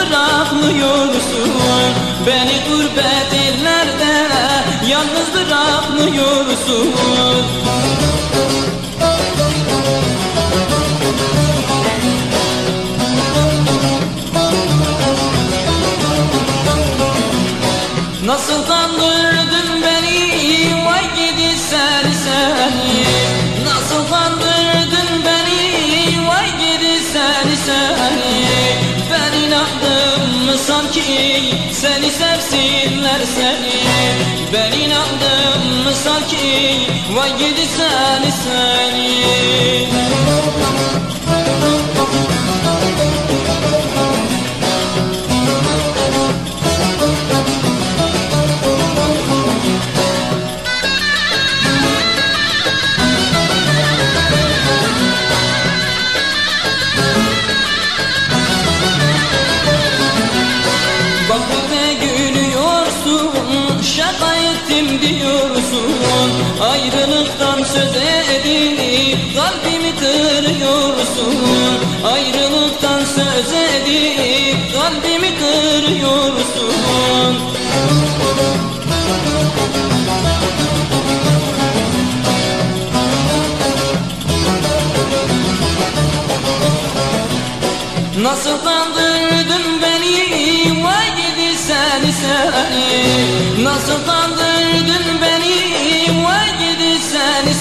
bırakmıyorsun. Beni gurbet illerde yalnız bırakmıyorsun. Nasıl kandırdın beni? Vay gidi seni seni sanki seni sevsinler seni. Ben inandım mı sanki vay gidi seni seni Şaka ettim diyorsun. Ayrılıktan söz edip Kalbimi kırıyorsun. Ayrılıktan söz edip Kalbimi kırıyorsun. Nasıl kandırdın kandırdın beni vay gidi seni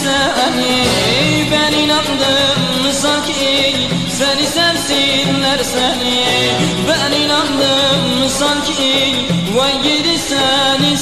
Ben inandım sanki seni sevsinler seni. Ben inandım sanki vay gidi seni